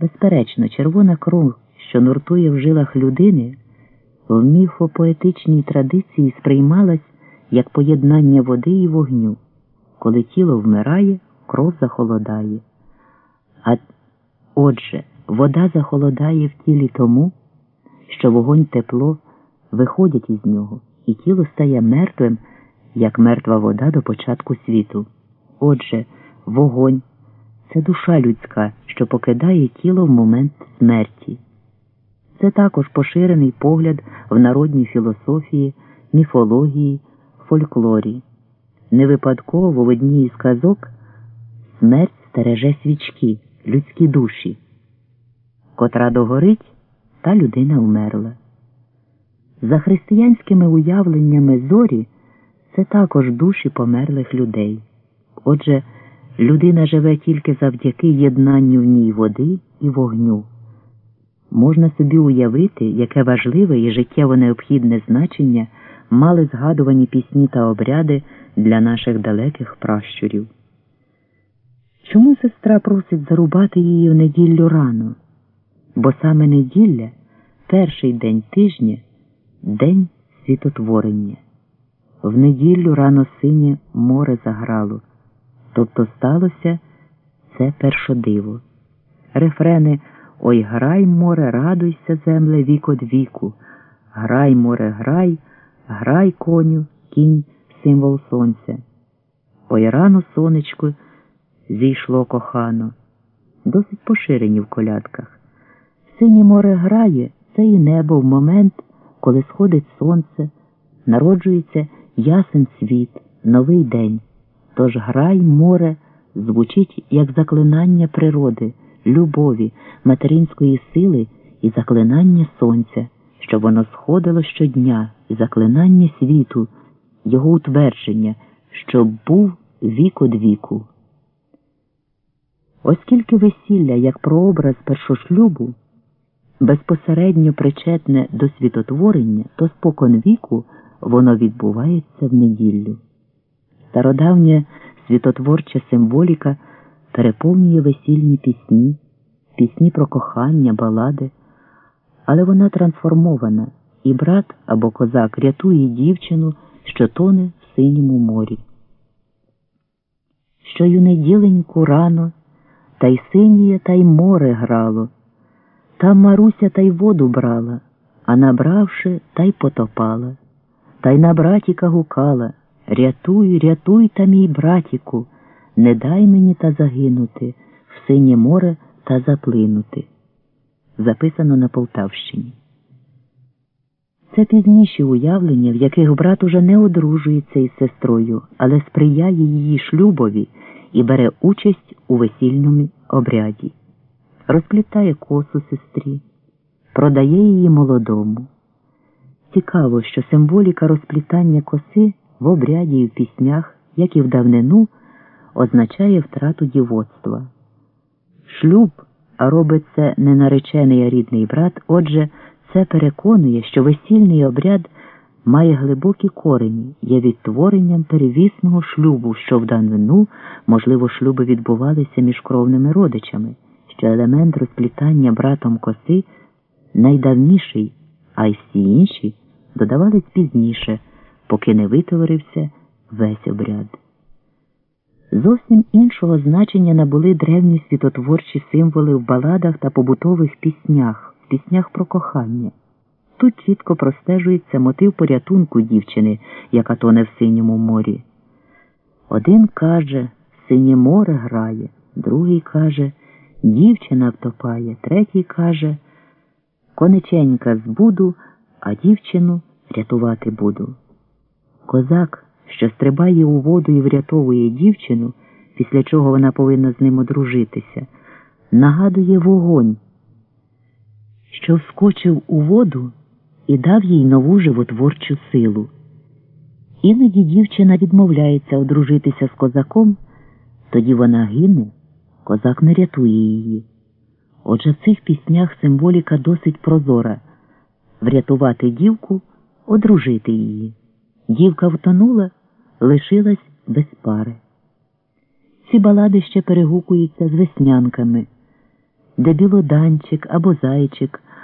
Безперечно, червона кров, що нуртує в жилах людини, в міфопоетичній традиції сприймалась як поєднання води і вогню. Коли тіло вмирає, кров захолодає. А отже, вода захолодає в тілі тому, що вогонь тепло виходять із нього, і тіло стає мертвим, як мертва вода до початку світу. Отже, вогонь це душа людська, що покидає тіло в момент смерті. Це також поширений погляд в народній філософії, міфології, фольклорі. Не випадково в одній із казок смерть стереже свічки, людські душі. Котра догорить, та людина вмерла. За християнськими уявленнями зорі це також душі померлих людей. Отже, людина живе тільки завдяки єднанню в ній води і вогню. Можна собі уявити, яке важливе і життєво необхідне значення мали згадувані пісні та обряди для наших далеких пращурів. Чому сестра просить зарубати її в неділю рано? Бо саме неділя перший день тижня, день світотворення. В неділю рано синє море заграло, тобто сталося це першодиво. Рефрени Ой грай, море, радуйся, земле, вік од віку, грай, море, грай, грай, коню, кінь, символ сонця. Ой рано сонечко зійшло кохано, досить поширені в колядках. Синє море грає, це і небо в момент, коли сходить сонце, народжується ясен світ, новий день. Тож грай, море, звучить як заклинання природи, любові, материнської сили і заклинання сонця, щоб воно сходило щодня, і заклинання світу, його утвердження, щоб був вік од віку. Оскільки весілля як прообраз першошлюбу безпосередньо причетне до світотворення, то спокон віку воно відбувається в неділю. Стародавня світотворча символіка переповнює весільні пісні, пісні про кохання, балади, але вона трансформована, і брат або козак рятує дівчину, що тоне в синьому морі. Що ю неділеньку рано, та й синіє, та й море грало. Там Маруся та й воду брала, а набравши, та й потопала, та й на братіка гукала Рятуй, рятуй та мій братіку, не дай мені та загинути, в синє море та заплинути. Записано на Полтавщині. Це пізніші уявлення, в яких брат уже не одружується із сестрою, але сприяє її шлюбові і бере участь у весільному обряді розплітає косу сестрі, продає її молодому. Цікаво, що символіка розплітання коси в обряді і в піснях, як і в давнину, означає втрату дівоцтва. Шлюб, а робить це не наречений, а рідний брат, отже, це переконує, що весільний обряд має глибокі корені, є відтворенням перевісного шлюбу, що в давнину, можливо, шлюби відбувалися між кровними родичами що елемент розплітання братом коси найдавніший, а й всі інші додавались пізніше, поки не витворився весь обряд. Зовсім іншого значення набули древні світотворчі символи в баладах та побутових піснях, в піснях про кохання. Тут чітко простежується мотив порятунку дівчини, яка тоне в синьому морі. Один каже, синє море грає, другий каже, Дівчина втопає, третій каже Конеченька збуду, а дівчину рятувати буду. Козак, що стрибає у воду і врятовує дівчину, після чого вона повинна з ним одружитися, нагадує вогонь, що вскочив у воду і дав їй нову животворчу силу. Іноді дівчина відмовляється одружитися з козаком, тоді вона гине козак не рятує її. Отже, в цих піснях символіка досить прозора врятувати дівку, одружити її. Дівка втонула, лишилась без пари. Ці балади ще перегукуються з веснянками. де білоданчик або зайчик